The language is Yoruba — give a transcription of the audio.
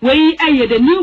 wei yɛ the new